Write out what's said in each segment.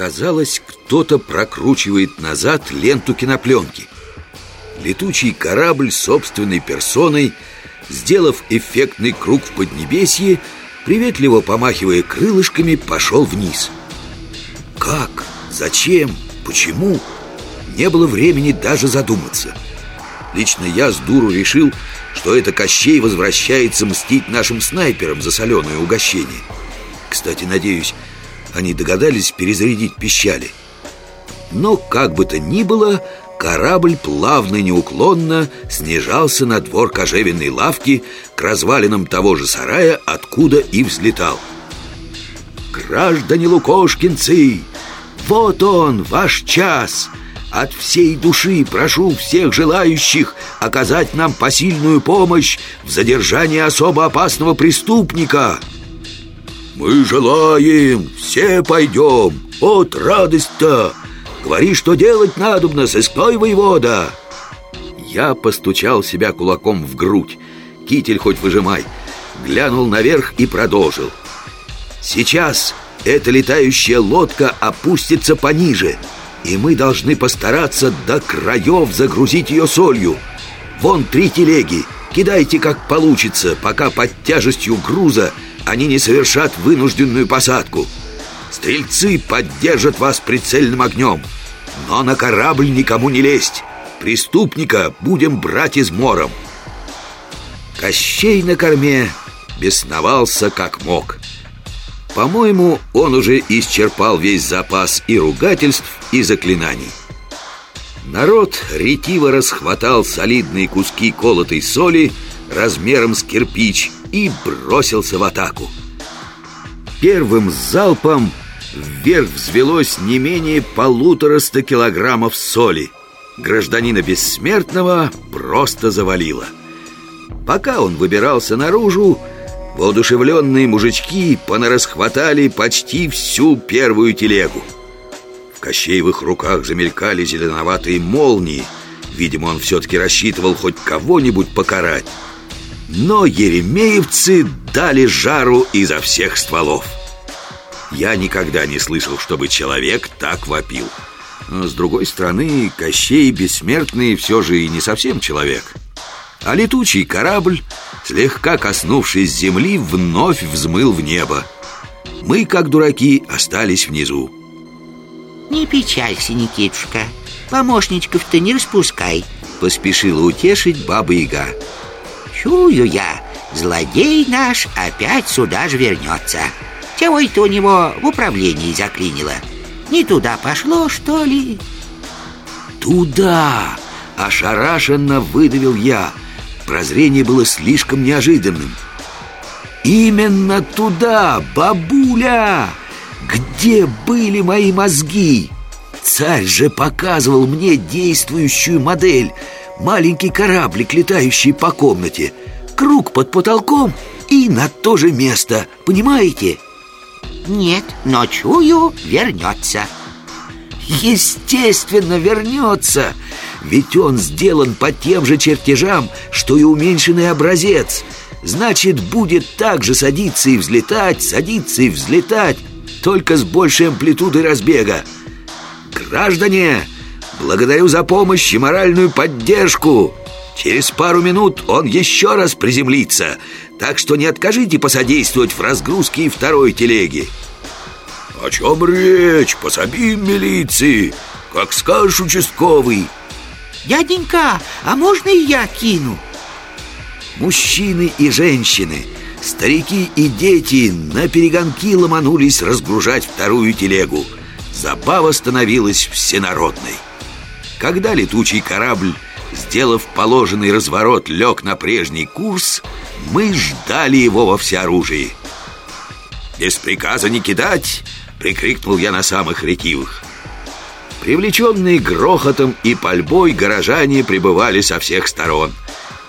Казалось, кто-то прокручивает назад ленту кинопленки Летучий корабль собственной персоной Сделав эффектный круг в Поднебесье Приветливо помахивая крылышками, пошел вниз Как? Зачем? Почему? Не было времени даже задуматься Лично я с дуру решил, что это Кощей возвращается мстить нашим снайперам за соленое угощение Кстати, надеюсь, они догадались перезарядить пищали Но как бы то ни было, корабль плавно и неуклонно снижался на двор кожевенной лавки к развалинам того же сарая, откуда и взлетал «Граждане Лукошкинцы, вот он, ваш час!» От всей души прошу всех желающих оказать нам посильную помощь в задержании особо опасного преступника. Мы желаем, все пойдем. Вот радость-то! Говори, что делать надобно, сыскной воевода!» Я постучал себя кулаком в грудь. Китель хоть выжимай. Глянул наверх и продолжил. «Сейчас эта летающая лодка опустится пониже, и мы должны постараться до краев загрузить ее солью. Вон три телеги. Кидайте как получится, пока под тяжестью груза они не совершат вынужденную посадку. Стрельцы поддержат вас прицельным огнем. Но на корабль никому не лезть. Преступника будем брать измором. Кощей на корме бесновался как мог. По-моему, он уже исчерпал весь запас и ругательств, и заклинаний. Народ ретиво расхватал солидные куски колотой соли размером с кирпич и бросился в атаку. Первым залпом вверх взвелось не менее полутораста килограммов соли. Гражданина Бессмертного просто завалило. Пока он выбирался наружу, воодушевленные мужички понарасхватали почти всю первую телегу. В Кощеевых руках замелькали зеленоватые молнии. Видимо, он все-таки рассчитывал хоть кого-нибудь покарать. Но еремеевцы дали жару изо всех стволов. Я никогда не слышал, чтобы человек так вопил. Но, с другой стороны, Кощей бессмертный все же и не совсем человек. А летучий корабль, слегка коснувшись земли, вновь взмыл в небо. Мы, как дураки, остались внизу. Не печалься, Никитушка, помощничков-то не распускай Поспешила утешить Баба-Яга Чую я, злодей наш опять сюда же вернется Чего это у него в управлении заклинило? Не туда пошло, что ли? Туда! Ошарашенно выдавил я Прозрение было слишком неожиданным Именно туда, бабуля! Где были мои мозги? Царь же показывал мне действующую модель Маленький кораблик, летающий по комнате. Круг под потолком и на то же место, понимаете? Нет, но чую, вернется. Естественно, вернется. Ведь он сделан по тем же чертежам, что и уменьшенный образец. Значит, будет так же садиться и взлетать, садиться и взлетать Только с большей амплитудой разбега. Граждане, Благодарю за помощь и моральную поддержку. Через пару минут он еще раз приземлится. Так что не откажите посодействовать в разгрузке второй телеги. О чем речь? Пособим милиции. Как скажешь, участковый. Дяденька, а можно и я кину? Мужчины и женщины Старики и дети на перегонки ломанулись разгружать вторую телегу. Забава становилась всенародной когда летучий корабль, сделав положенный разворот, лег на прежний курс, мы ждали его во всеоружии. «Без приказа не кидать!» — прикрикнул я на самых ретивых. Привлеченные грохотом и пальбой горожане пребывали со всех сторон,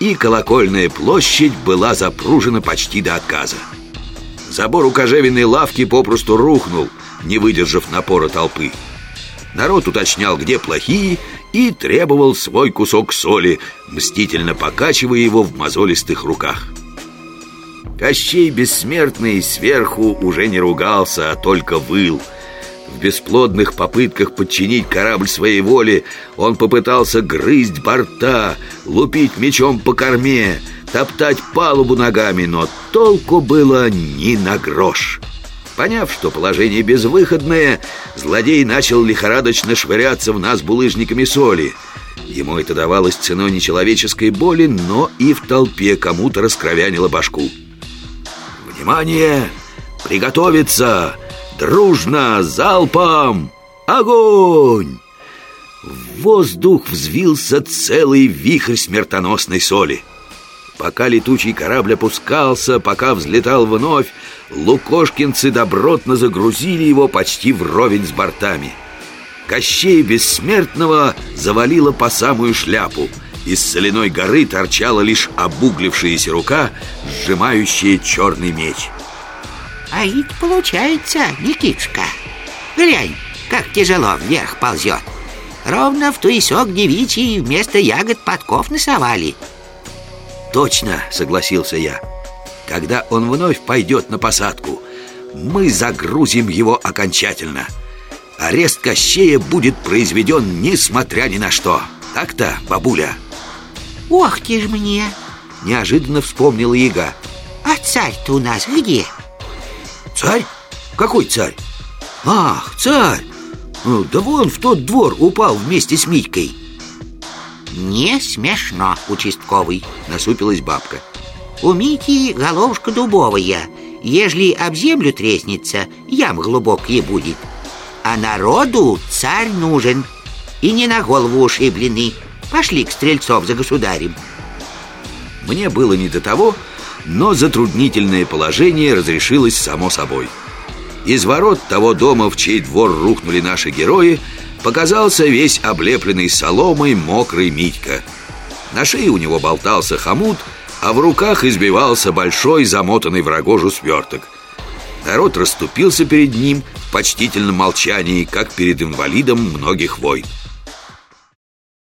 и колокольная площадь была запружена почти до отказа. Забор у кожевенной лавки попросту рухнул, не выдержав напора толпы. Народ уточнял, где плохие, и требовал свой кусок соли, мстительно покачивая его в мозолистых руках. Кощей Бессмертный сверху уже не ругался, а только выл. В бесплодных попытках подчинить корабль своей воле Он попытался грызть борта, лупить мечом по корме Топтать палубу ногами, но толку было ни на грош Поняв, что положение безвыходное, злодей начал лихорадочно швыряться в нас булыжниками соли Ему это давалось ценой нечеловеческой боли, но и в толпе кому-то раскровянило башку «Внимание! Приготовиться! Дружно! Залпом! Огонь!» В воздух взвился целый вихрь смертоносной соли Пока летучий корабль опускался, пока взлетал вновь Лукошкинцы добротно загрузили его почти вровень с бортами. Кощей Бессмертного завалило по самую шляпу. Из соляной горы торчала лишь обуглившаяся рука, сжимающая черный меч. А ведь получается, Никитушка. Глянь, как тяжело вверх ползет. Ровно в туесок девичий вместо ягод подков насовали Точно, согласился я Когда он вновь пойдет на посадку Мы загрузим его окончательно Арест Кощея будет произведен несмотря ни на что Так-то, бабуля Ох ты ж мне Неожиданно вспомнила яга А царь-то у нас где? Царь? Какой царь? Ах, царь! Ну, да вон в тот двор упал вместе с Митькой Не смешно, участковый Насупилась бабка. У Мити головушка дубовая. Ежели об землю треснется, ям глубокие будет. А народу царь нужен. И не на голову ушибленный Пошли к стрельцов за государем. Мне было не до того, но затруднительное положение разрешилось само собой. Из ворот того дома, в чей двор рухнули наши герои Показался весь облепленный соломой мокрый Митька. На шее у него болтался хомут, а в руках избивался большой замотанный в рогожу сверток. Народ расступился перед ним в почтительном молчании, как перед инвалидом многих войн